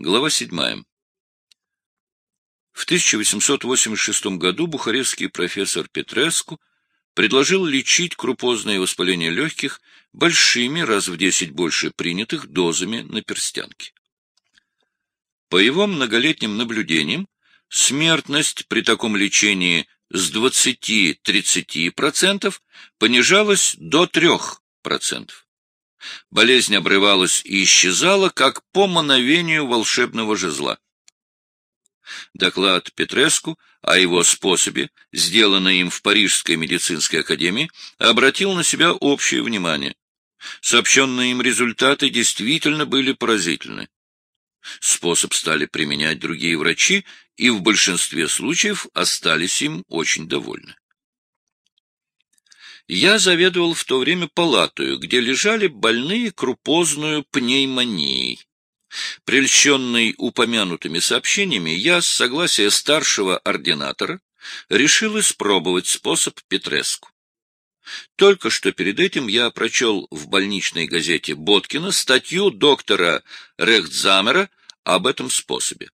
Глава 7. В 1886 году бухарестский профессор Петреску предложил лечить крупозное воспаление легких большими, раз в 10 больше принятых, дозами на перстянке. По его многолетним наблюдениям, смертность при таком лечении с 20-30% понижалась до 3%. Болезнь обрывалась и исчезала, как по мановению волшебного жезла. Доклад Петреску о его способе, сделанный им в Парижской медицинской академии, обратил на себя общее внимание. Сообщенные им результаты действительно были поразительны. Способ стали применять другие врачи, и в большинстве случаев остались им очень довольны. Я заведовал в то время палатою, где лежали больные крупозную пневмонией. Прельщенный упомянутыми сообщениями, я, с согласия старшего ординатора, решил испробовать способ Петреску. Только что перед этим я прочел в больничной газете Боткина статью доктора Рехтзамера об этом способе.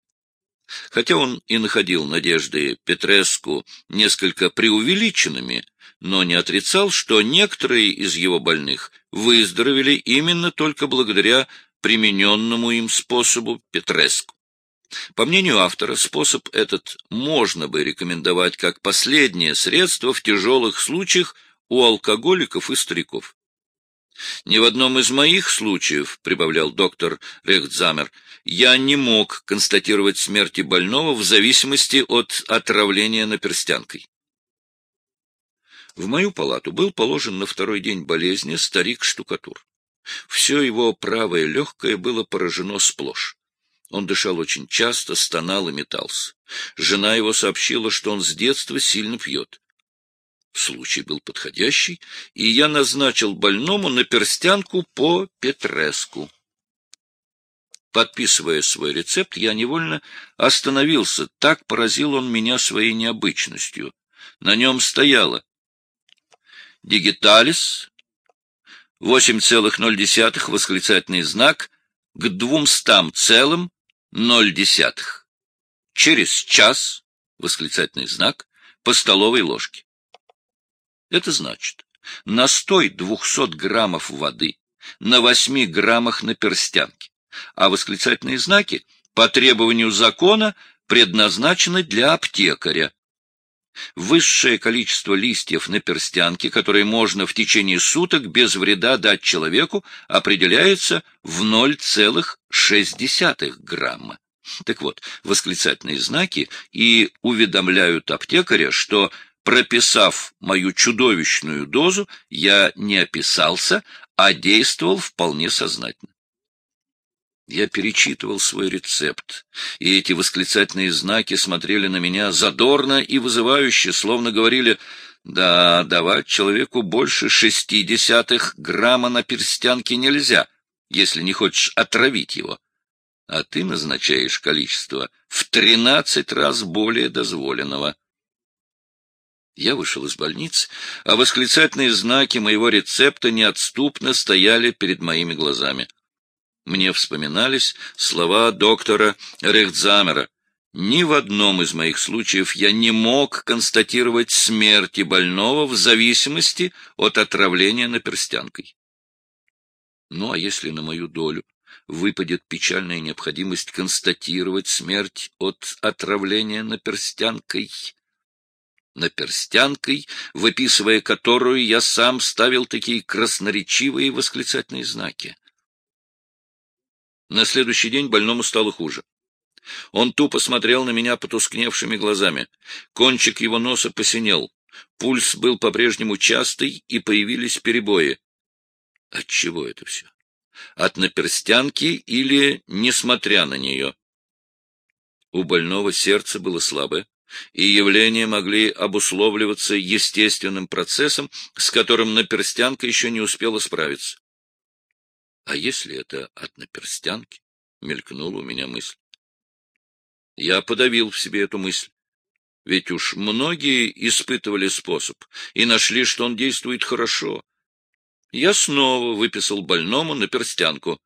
Хотя он и находил надежды Петреску несколько преувеличенными, но не отрицал, что некоторые из его больных выздоровели именно только благодаря примененному им способу Петреску. По мнению автора, способ этот можно бы рекомендовать как последнее средство в тяжелых случаях у алкоголиков и стариков. Ни в одном из моих случаев, — прибавлял доктор Рехтзамер, — я не мог констатировать смерти больного в зависимости от отравления наперстянкой. В мою палату был положен на второй день болезни старик-штукатур. Все его правое легкое было поражено сплошь. Он дышал очень часто, стонал и метался. Жена его сообщила, что он с детства сильно пьет. Случай был подходящий, и я назначил больному на перстянку по Петреску. Подписывая свой рецепт, я невольно остановился, так поразил он меня своей необычностью. На нем стояло Дигиталис, 8,0 восклицательный знак к двумстам целым ноль десятых. Через час восклицательный знак по столовой ложке. Это значит, настой 200 граммов воды на 8 граммах на перстянке, а восклицательные знаки по требованию закона предназначены для аптекаря, Высшее количество листьев на перстянке, которые можно в течение суток без вреда дать человеку, определяется в 0,6 грамма. Так вот, восклицательные знаки и уведомляют аптекаря, что, прописав мою чудовищную дозу, я не описался, а действовал вполне сознательно. Я перечитывал свой рецепт, и эти восклицательные знаки смотрели на меня задорно и вызывающе, словно говорили «Да, давать человеку больше шести десятых грамма на перстянке нельзя, если не хочешь отравить его, а ты назначаешь количество в тринадцать раз более дозволенного». Я вышел из больницы, а восклицательные знаки моего рецепта неотступно стояли перед моими глазами. Мне вспоминались слова доктора Рехтзамера. Ни в одном из моих случаев я не мог констатировать смерти больного в зависимости от отравления наперстянкой. Ну, а если на мою долю выпадет печальная необходимость констатировать смерть от отравления наперстянкой? Наперстянкой, выписывая которую я сам ставил такие красноречивые восклицательные знаки. На следующий день больному стало хуже. Он тупо смотрел на меня потускневшими глазами. Кончик его носа посинел. Пульс был по-прежнему частый, и появились перебои. От чего это все? От наперстянки или несмотря на нее? У больного сердце было слабое, и явления могли обусловливаться естественным процессом, с которым наперстянка еще не успела справиться. А если это от наперстянки? Мелькнула у меня мысль. Я подавил в себе эту мысль. Ведь уж многие испытывали способ и нашли, что он действует хорошо. Я снова выписал больному наперстянку.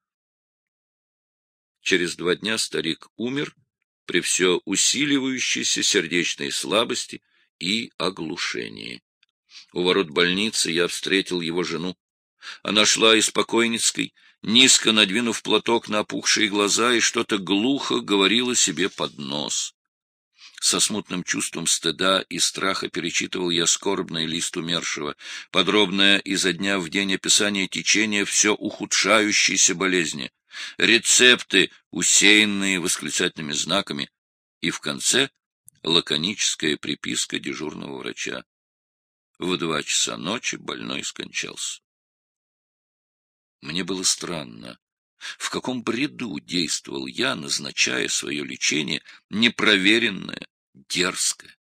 Через два дня старик умер при все усиливающейся сердечной слабости и оглушении. У ворот больницы я встретил его жену. Она шла из покойницкой, низко надвинув платок на опухшие глаза, и что-то глухо говорила себе под нос. Со смутным чувством стыда и страха перечитывал я скорбный лист умершего, подробное изо дня в день описание течения все ухудшающейся болезни, рецепты, усеянные восклицательными знаками, и в конце лаконическая приписка дежурного врача. В два часа ночи больной скончался. Мне было странно, в каком бреду действовал я, назначая свое лечение непроверенное, дерзкое.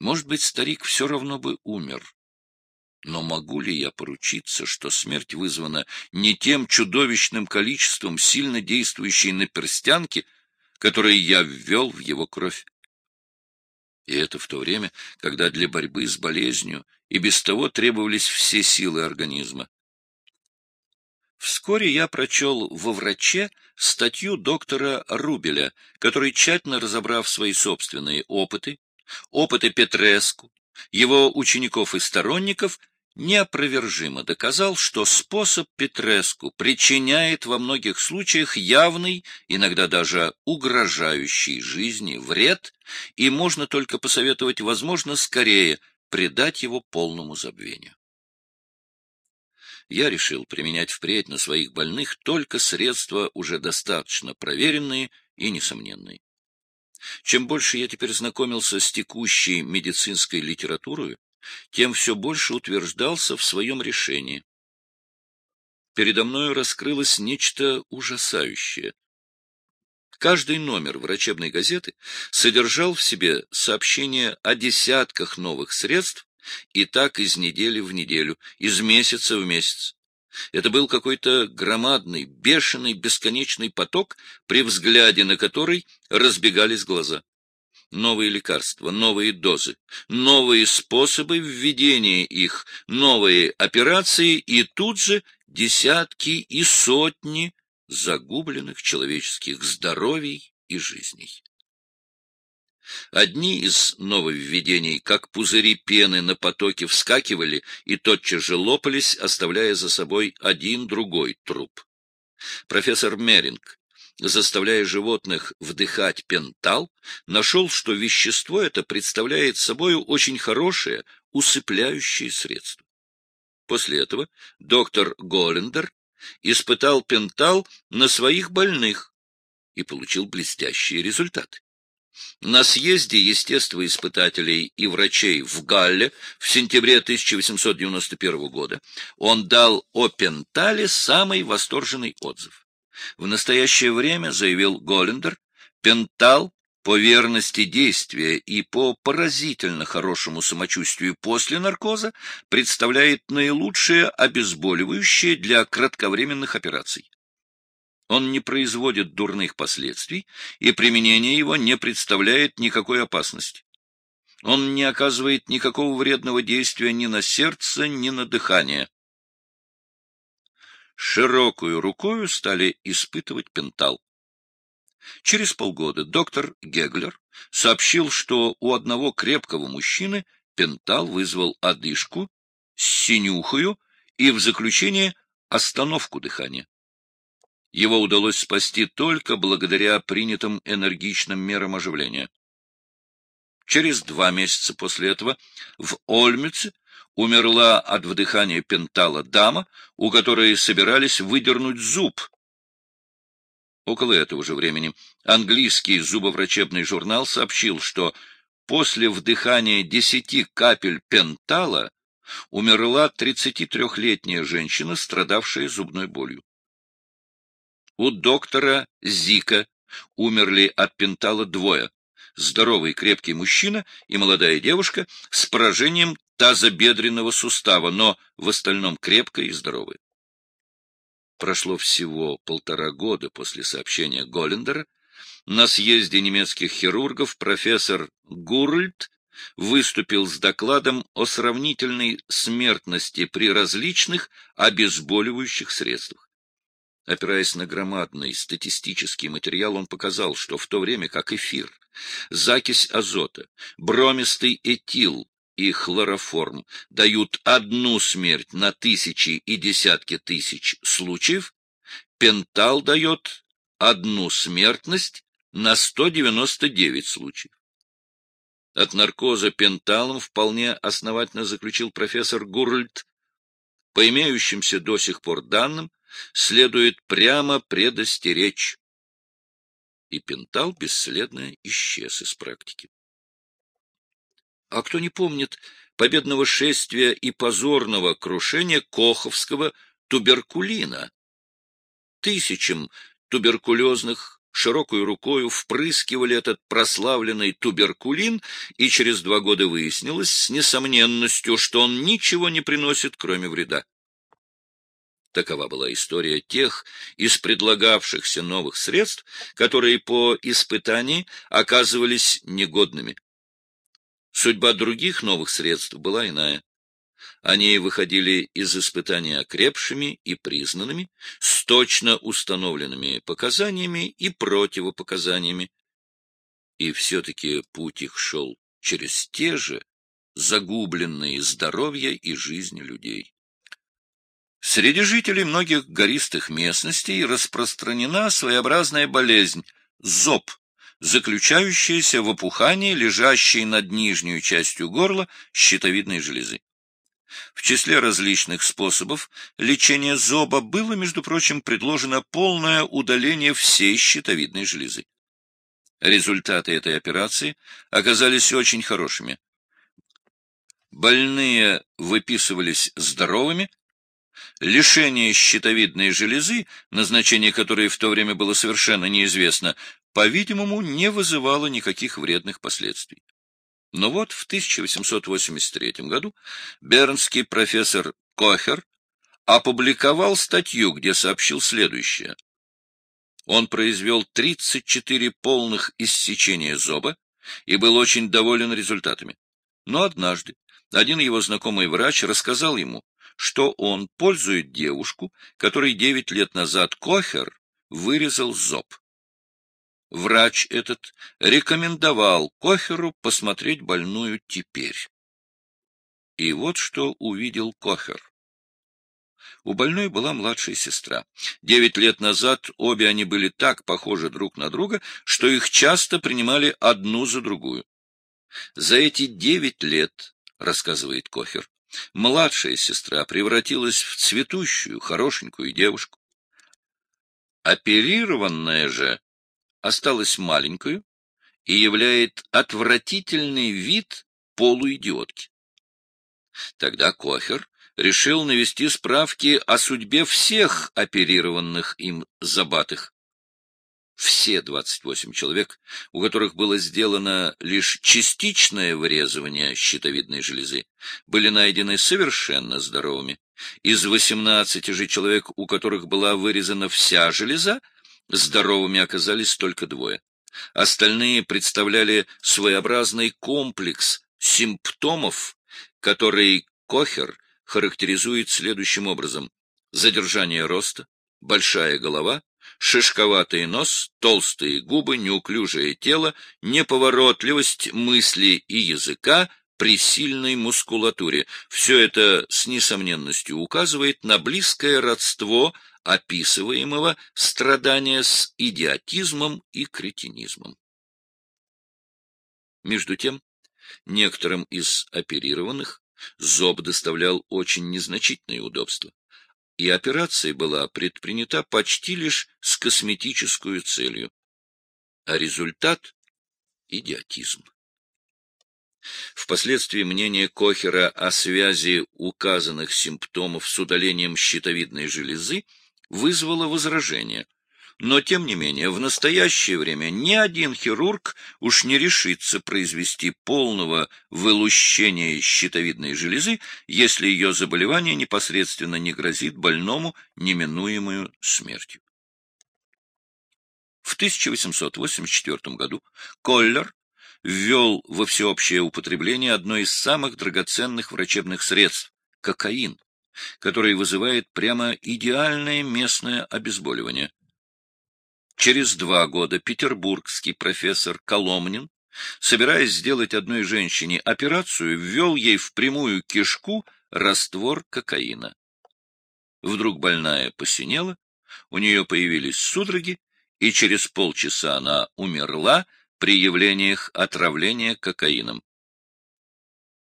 Может быть, старик все равно бы умер. Но могу ли я поручиться, что смерть вызвана не тем чудовищным количеством сильно действующей наперстянки, которые я ввел в его кровь? И это в то время, когда для борьбы с болезнью и без того требовались все силы организма. Вскоре я прочел во «Враче» статью доктора Рубеля, который, тщательно разобрав свои собственные опыты, опыты Петреску, его учеников и сторонников, неопровержимо доказал, что способ Петреску причиняет во многих случаях явный, иногда даже угрожающий жизни вред, и можно только посоветовать, возможно, скорее предать его полному забвению я решил применять впредь на своих больных только средства, уже достаточно проверенные и несомненные. Чем больше я теперь знакомился с текущей медицинской литературой, тем все больше утверждался в своем решении. Передо мною раскрылось нечто ужасающее. Каждый номер врачебной газеты содержал в себе сообщение о десятках новых средств, и так из недели в неделю, из месяца в месяц. Это был какой-то громадный, бешеный, бесконечный поток, при взгляде на который разбегались глаза. Новые лекарства, новые дозы, новые способы введения их, новые операции и тут же десятки и сотни загубленных человеческих здоровий и жизней. Одни из нововведений, как пузыри пены на потоке, вскакивали и тотчас же лопались, оставляя за собой один другой труп. Профессор Меринг, заставляя животных вдыхать пентал, нашел, что вещество это представляет собою очень хорошее, усыпляющее средство. После этого доктор Голлендер испытал пентал на своих больных и получил блестящие результаты. На съезде естествоиспытателей и врачей в Галле в сентябре 1891 года он дал о Пентале самый восторженный отзыв. В настоящее время, заявил Голлендер, Пентал по верности действия и по поразительно хорошему самочувствию после наркоза представляет наилучшее обезболивающее для кратковременных операций. Он не производит дурных последствий, и применение его не представляет никакой опасности. Он не оказывает никакого вредного действия ни на сердце, ни на дыхание. Широкую рукою стали испытывать пентал. Через полгода доктор Геглер сообщил, что у одного крепкого мужчины пентал вызвал одышку, синюхою и в заключение остановку дыхания. Его удалось спасти только благодаря принятым энергичным мерам оживления. Через два месяца после этого в Ольмице умерла от вдыхания пентала дама, у которой собирались выдернуть зуб. Около этого же времени английский зубоврачебный журнал сообщил, что после вдыхания десяти капель пентала умерла 33-летняя женщина, страдавшая зубной болью. У доктора Зика умерли от пентала двое. Здоровый крепкий мужчина и молодая девушка с поражением тазобедренного сустава, но в остальном крепкая и здоровая. Прошло всего полтора года после сообщения Голлендера. На съезде немецких хирургов профессор Гурльд выступил с докладом о сравнительной смертности при различных обезболивающих средствах. Опираясь на громадный статистический материал, он показал, что в то время как эфир, закись азота, бромистый этил и хлороформ дают одну смерть на тысячи и десятки тысяч случаев, пентал дает одну смертность на 199 случаев. От наркоза пенталом вполне основательно заключил профессор Гурльд. По имеющимся до сих пор данным, следует прямо предостеречь. И пентал бесследно исчез из практики. А кто не помнит победного шествия и позорного крушения Коховского туберкулина? Тысячам туберкулезных широкой рукою впрыскивали этот прославленный туберкулин, и через два года выяснилось с несомненностью, что он ничего не приносит, кроме вреда. Такова была история тех из предлагавшихся новых средств, которые по испытании оказывались негодными. Судьба других новых средств была иная. Они выходили из испытания окрепшими и признанными, с точно установленными показаниями и противопоказаниями. И все-таки путь их шел через те же загубленные здоровье и жизнь людей. Среди жителей многих гористых местностей распространена своеобразная болезнь – зоб – заключающаяся в опухании, лежащей над нижней частью горла щитовидной железы. В числе различных способов лечения зоба было, между прочим, предложено полное удаление всей щитовидной железы. Результаты этой операции оказались очень хорошими. Больные выписывались здоровыми, лишение щитовидной железы, назначение которой в то время было совершенно неизвестно, по-видимому, не вызывало никаких вредных последствий. Но вот в 1883 году бернский профессор Кохер опубликовал статью, где сообщил следующее. Он произвел 34 полных иссечения зоба и был очень доволен результатами. Но однажды один его знакомый врач рассказал ему, что он пользует девушку, которой 9 лет назад Кохер вырезал зоб. Врач этот рекомендовал Кохеру посмотреть больную теперь. И вот что увидел Кохер. У больной была младшая сестра. Девять лет назад обе они были так похожи друг на друга, что их часто принимали одну за другую. За эти девять лет, рассказывает Кохер, младшая сестра превратилась в цветущую, хорошенькую девушку. Оперированная же осталась маленькую и являет отвратительный вид полуидиотки. Тогда Кохер решил навести справки о судьбе всех оперированных им забатых. Все 28 человек, у которых было сделано лишь частичное вырезывание щитовидной железы, были найдены совершенно здоровыми. Из 18 же человек, у которых была вырезана вся железа, Здоровыми оказались только двое. Остальные представляли своеобразный комплекс симптомов, который Кохер характеризует следующим образом. Задержание роста, большая голова, шишковатый нос, толстые губы, неуклюжее тело, неповоротливость мысли и языка при сильной мускулатуре. Все это с несомненностью указывает на близкое родство описываемого страдания с идиотизмом и кретинизмом. Между тем, некоторым из оперированных зоб доставлял очень незначительные удобства, и операция была предпринята почти лишь с косметической целью, а результат — идиотизм. Впоследствии мнение Кохера о связи указанных симптомов с удалением щитовидной железы вызвало возражение. Но, тем не менее, в настоящее время ни один хирург уж не решится произвести полного вылущения щитовидной железы, если ее заболевание непосредственно не грозит больному неминуемую смертью. В 1884 году Коллер ввел во всеобщее употребление одно из самых драгоценных врачебных средств – кокаин, который вызывает прямо идеальное местное обезболивание. Через два года петербургский профессор Коломнин, собираясь сделать одной женщине операцию, ввел ей в прямую кишку раствор кокаина. Вдруг больная посинела, у нее появились судороги, и через полчаса она умерла при явлениях отравления кокаином.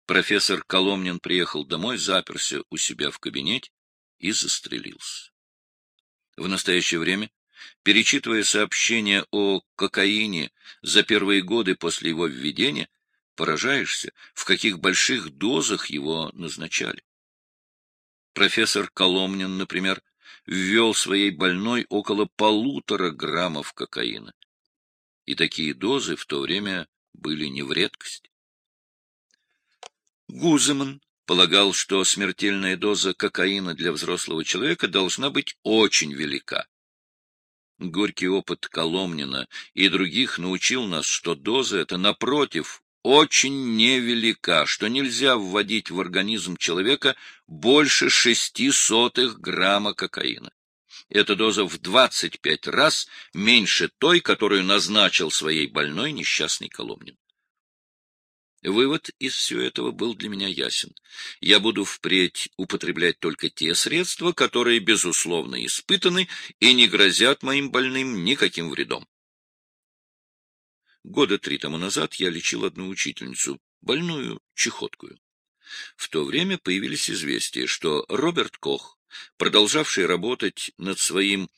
Профессор Коломнин приехал домой, заперся у себя в кабинете и застрелился. В настоящее время, перечитывая сообщения о кокаине за первые годы после его введения, поражаешься, в каких больших дозах его назначали. Профессор Коломнин, например, ввел своей больной около полутора граммов кокаина. И такие дозы в то время были не в редкость. Гуземан полагал, что смертельная доза кокаина для взрослого человека должна быть очень велика. Горький опыт Коломнина и других научил нас, что доза эта, напротив, очень невелика, что нельзя вводить в организм человека больше шести сотых грамма кокаина. Эта доза в 25 раз меньше той, которую назначил своей больной несчастный Коломнин. Вывод из всего этого был для меня ясен. Я буду впредь употреблять только те средства, которые, безусловно, испытаны и не грозят моим больным никаким вредом. Года три тому назад я лечил одну учительницу, больную чехоткую. В то время появились известия, что Роберт Кох, продолжавший работать над своим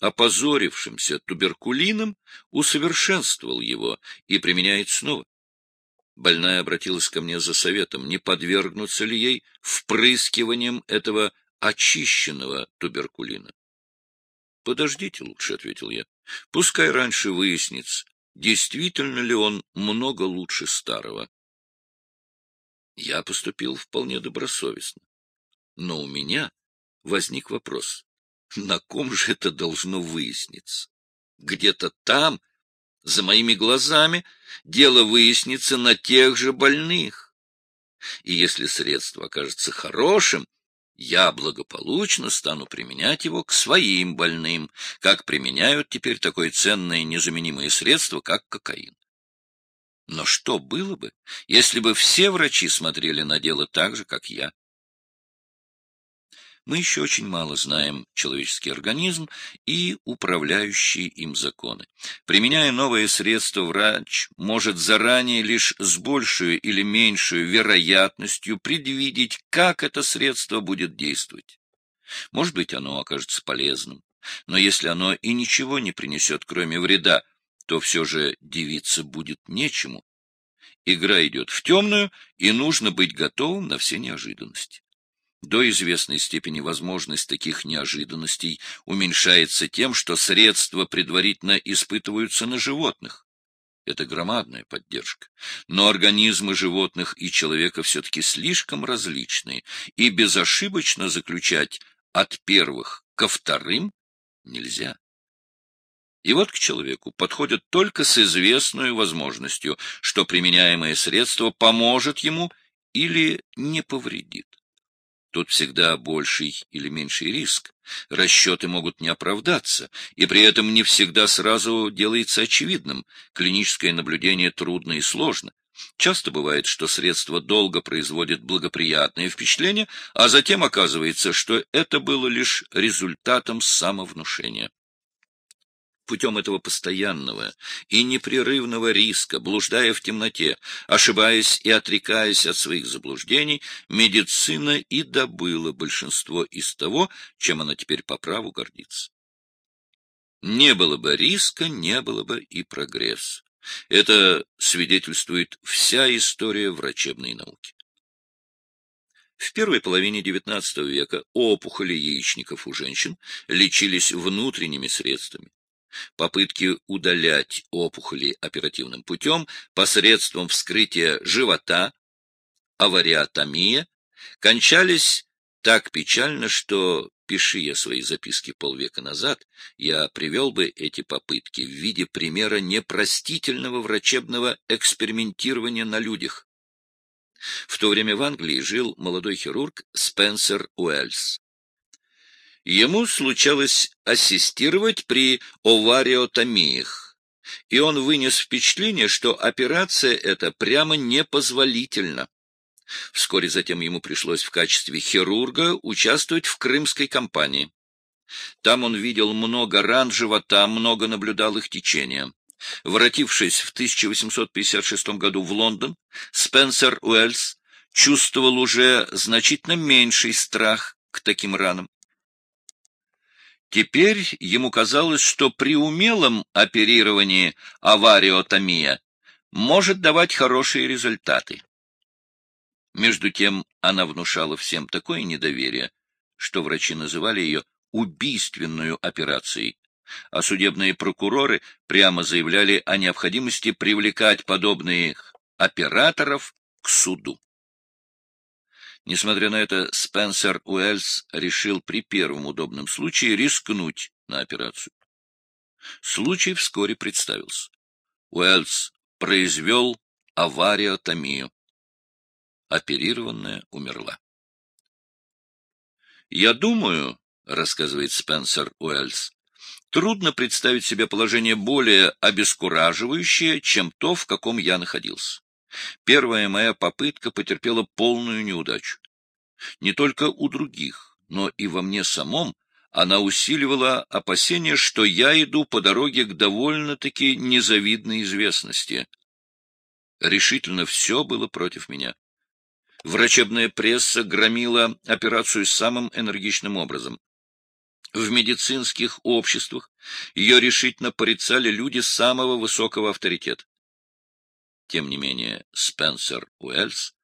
опозорившимся туберкулином, усовершенствовал его и применяет снова. Больная обратилась ко мне за советом, не подвергнуться ли ей впрыскиванием этого очищенного туберкулина. — Подождите лучше, — ответил я. — Пускай раньше выяснится, действительно ли он много лучше старого. Я поступил вполне добросовестно. Но у меня возник вопрос, на ком же это должно выясниться? Где-то там, за моими глазами, дело выяснится на тех же больных. И если средство окажется хорошим, я благополучно стану применять его к своим больным, как применяют теперь такое ценное незаменимое средство, как кокаин. Но что было бы, если бы все врачи смотрели на дело так же, как я? Мы еще очень мало знаем человеческий организм и управляющие им законы. Применяя новое средство, врач может заранее лишь с большей или меньшей вероятностью предвидеть, как это средство будет действовать. Может быть, оно окажется полезным, но если оно и ничего не принесет, кроме вреда, то все же дивиться будет нечему. Игра идет в темную, и нужно быть готовым на все неожиданности. До известной степени возможность таких неожиданностей уменьшается тем, что средства предварительно испытываются на животных. Это громадная поддержка. Но организмы животных и человека все-таки слишком различные, и безошибочно заключать от первых ко вторым нельзя. И вот к человеку подходят только с известной возможностью, что применяемое средство поможет ему или не повредит. Тут всегда больший или меньший риск. Расчеты могут не оправдаться, и при этом не всегда сразу делается очевидным. Клиническое наблюдение трудно и сложно. Часто бывает, что средство долго производит благоприятное впечатление, а затем оказывается, что это было лишь результатом самовнушения путем этого постоянного и непрерывного риска, блуждая в темноте, ошибаясь и отрекаясь от своих заблуждений, медицина и добыла большинство из того, чем она теперь по праву гордится. Не было бы риска, не было бы и прогресса. Это свидетельствует вся история врачебной науки. В первой половине XIX века опухоли яичников у женщин лечились внутренними средствами. Попытки удалять опухоли оперативным путем посредством вскрытия живота, авариотомия, кончались так печально, что, пиши я свои записки полвека назад, я привел бы эти попытки в виде примера непростительного врачебного экспериментирования на людях. В то время в Англии жил молодой хирург Спенсер Уэльс. Ему случалось ассистировать при овариотомиях, и он вынес впечатление, что операция эта прямо непозволительна. Вскоре затем ему пришлось в качестве хирурга участвовать в крымской кампании. Там он видел много ран живота, много наблюдал их течения. Воротившись в 1856 году в Лондон, Спенсер Уэльс чувствовал уже значительно меньший страх к таким ранам. Теперь ему казалось, что при умелом оперировании авариотомия может давать хорошие результаты. Между тем она внушала всем такое недоверие, что врачи называли ее убийственную операцией, а судебные прокуроры прямо заявляли о необходимости привлекать подобных операторов к суду. Несмотря на это, Спенсер Уэльс решил при первом удобном случае рискнуть на операцию. Случай вскоре представился. Уэльс произвел авариотомию. Оперированная умерла. «Я думаю, — рассказывает Спенсер Уэльс, Трудно представить себе положение более обескураживающее, чем то, в каком я находился. Первая моя попытка потерпела полную неудачу. Не только у других, но и во мне самом она усиливала опасение, что я иду по дороге к довольно-таки незавидной известности. Решительно все было против меня. Врачебная пресса громила операцию самым энергичным образом. В медицинских обществах ее решительно порицали люди самого высокого авторитета. Тем не менее, Спенсер Уэльс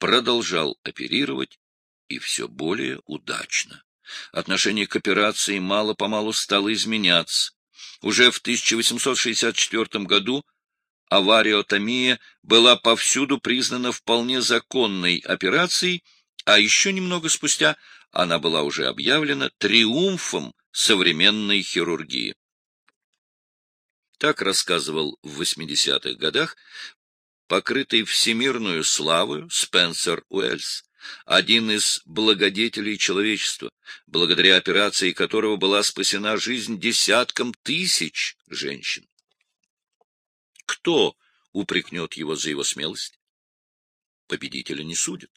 продолжал оперировать, и все более удачно. Отношение к операции мало-помалу стало изменяться. Уже в 1864 году авариотомия была повсюду признана вполне законной операцией, а еще немного спустя она была уже объявлена триумфом современной хирургии. Так рассказывал в 80-х годах покрытый всемирную славою Спенсер Уэльс, один из благодетелей человечества, благодаря операции которого была спасена жизнь десяткам тысяч женщин. Кто упрекнет его за его смелость? Победителя не судят.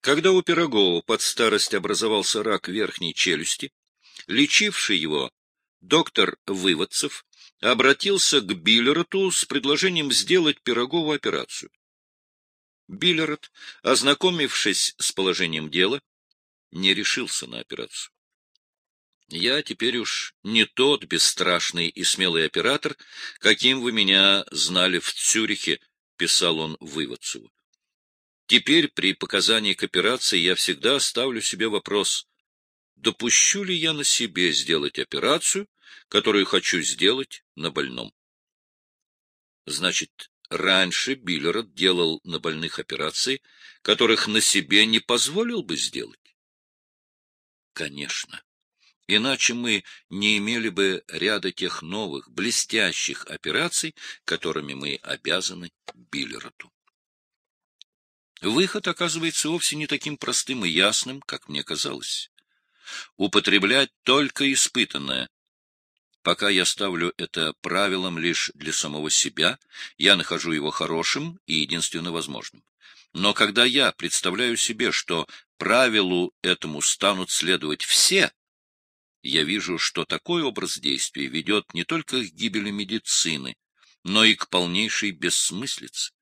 Когда у Пирогова под старость образовался рак верхней челюсти, лечивший его доктор Выводцев обратился к Биллероту с предложением сделать Пирогову операцию. Биллерот, ознакомившись с положением дела, не решился на операцию. Я теперь уж не тот бесстрашный и смелый оператор, каким вы меня знали в Цюрихе, — писал он Выводцеву. Теперь при показании к операции я всегда ставлю себе вопрос, допущу ли я на себе сделать операцию, которую хочу сделать на больном. Значит, раньше Биллерот делал на больных операции, которых на себе не позволил бы сделать? Конечно. Иначе мы не имели бы ряда тех новых, блестящих операций, которыми мы обязаны Биллероту. Выход оказывается вовсе не таким простым и ясным, как мне казалось. Употреблять только испытанное. Пока я ставлю это правилом лишь для самого себя, я нахожу его хорошим и единственно возможным. Но когда я представляю себе, что правилу этому станут следовать все, я вижу, что такой образ действий ведет не только к гибели медицины, но и к полнейшей бессмыслице.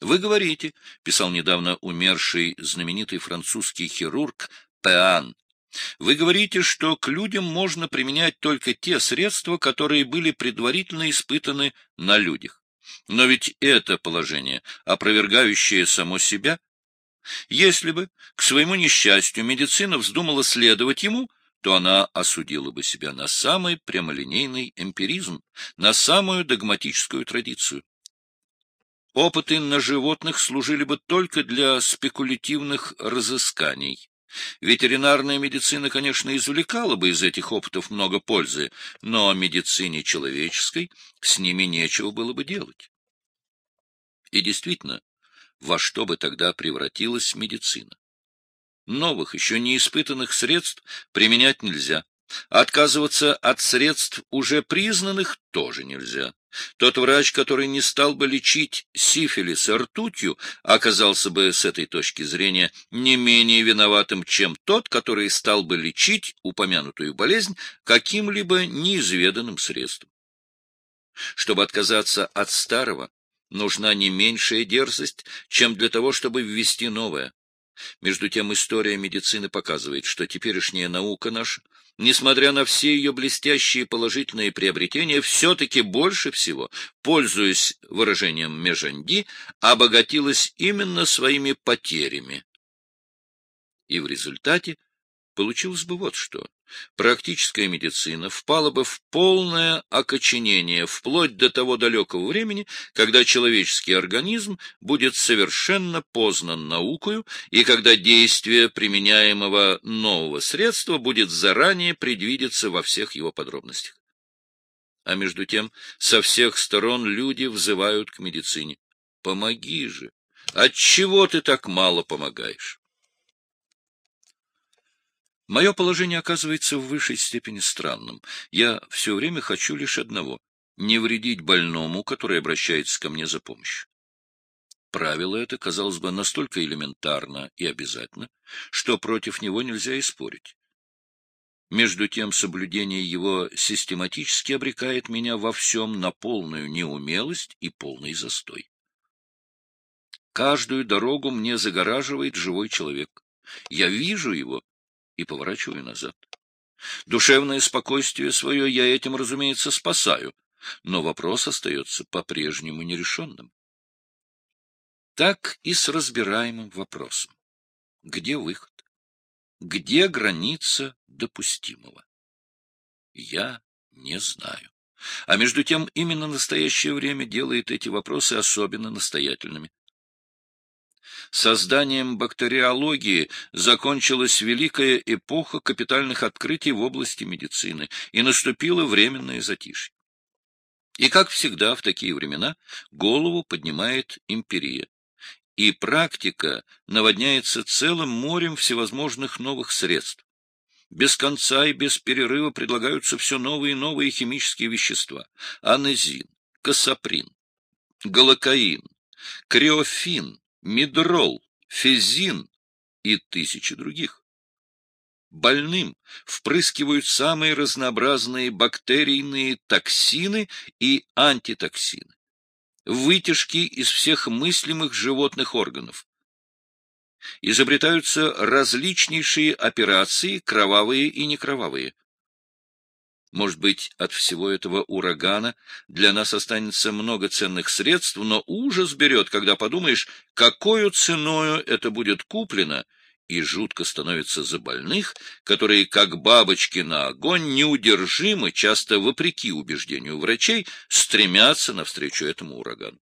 Вы говорите, — писал недавно умерший знаменитый французский хирург Пеан, — вы говорите, что к людям можно применять только те средства, которые были предварительно испытаны на людях. Но ведь это положение, опровергающее само себя, если бы, к своему несчастью, медицина вздумала следовать ему, то она осудила бы себя на самый прямолинейный эмпиризм, на самую догматическую традицию. Опыты на животных служили бы только для спекулятивных разысканий. Ветеринарная медицина, конечно, извлекала бы из этих опытов много пользы, но медицине человеческой с ними нечего было бы делать. И действительно, во что бы тогда превратилась медицина? Новых, еще не испытанных средств применять нельзя. Отказываться от средств уже признанных тоже нельзя. Тот врач, который не стал бы лечить сифилис ртутью, оказался бы с этой точки зрения не менее виноватым, чем тот, который стал бы лечить упомянутую болезнь каким-либо неизведанным средством. Чтобы отказаться от старого, нужна не меньшая дерзость, чем для того, чтобы ввести новое. Между тем история медицины показывает, что теперешняя наука наша, несмотря на все ее блестящие положительные приобретения, все-таки больше всего, пользуясь выражением Межанди, обогатилась именно своими потерями. И в результате получилось бы вот что. Практическая медицина впала бы в полное окоченение вплоть до того далекого времени, когда человеческий организм будет совершенно познан наукою и когда действие применяемого нового средства будет заранее предвидеться во всех его подробностях. А между тем со всех сторон люди взывают к медицине. Помоги же! Отчего ты так мало помогаешь? Мое положение оказывается в высшей степени странным. Я все время хочу лишь одного — не вредить больному, который обращается ко мне за помощью. Правило это, казалось бы, настолько элементарно и обязательно, что против него нельзя и спорить. Между тем, соблюдение его систематически обрекает меня во всем на полную неумелость и полный застой. Каждую дорогу мне загораживает живой человек. Я вижу его, и поворачиваю назад. Душевное спокойствие свое я этим, разумеется, спасаю, но вопрос остается по-прежнему нерешенным. Так и с разбираемым вопросом. Где выход? Где граница допустимого? Я не знаю. А между тем именно настоящее время делает эти вопросы особенно настоятельными. Созданием бактериологии закончилась великая эпоха капитальных открытий в области медицины, и наступило временное затишье. И, как всегда в такие времена, голову поднимает империя, и практика наводняется целым морем всевозможных новых средств. Без конца и без перерыва предлагаются все новые и новые химические вещества – анезин, касаприн, галокаин, криофин, Мидрол, Фезин и тысячи других. Больным впрыскивают самые разнообразные бактерийные токсины и антитоксины, вытяжки из всех мыслимых животных органов. Изобретаются различнейшие операции, кровавые и некровавые. Может быть, от всего этого урагана для нас останется много ценных средств, но ужас берет, когда подумаешь, какой ценою это будет куплено, и жутко становится за больных, которые, как бабочки на огонь, неудержимы, часто вопреки убеждению врачей, стремятся навстречу этому урагану.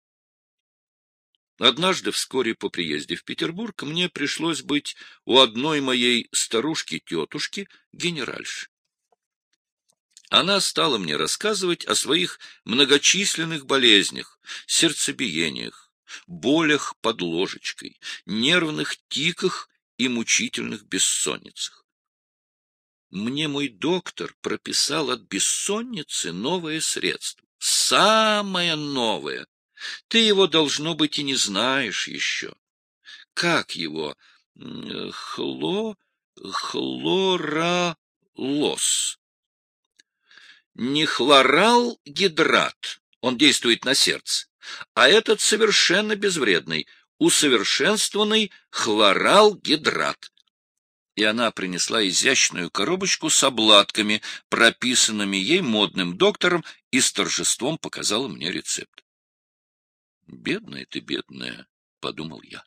Однажды, вскоре по приезде в Петербург, мне пришлось быть у одной моей старушки-тетушки, генеральши. Она стала мне рассказывать о своих многочисленных болезнях, сердцебиениях, болях под ложечкой, нервных тиках и мучительных бессонницах. Мне мой доктор прописал от бессонницы новое средство. Самое новое. Ты его, должно быть, и не знаешь еще. Как его? Хло... Хлоралос не хлорал-гидрат, он действует на сердце, а этот совершенно безвредный, усовершенствованный хлорал-гидрат. И она принесла изящную коробочку с обладками, прописанными ей модным доктором, и с торжеством показала мне рецепт. «Бедная ты, бедная», — подумал я.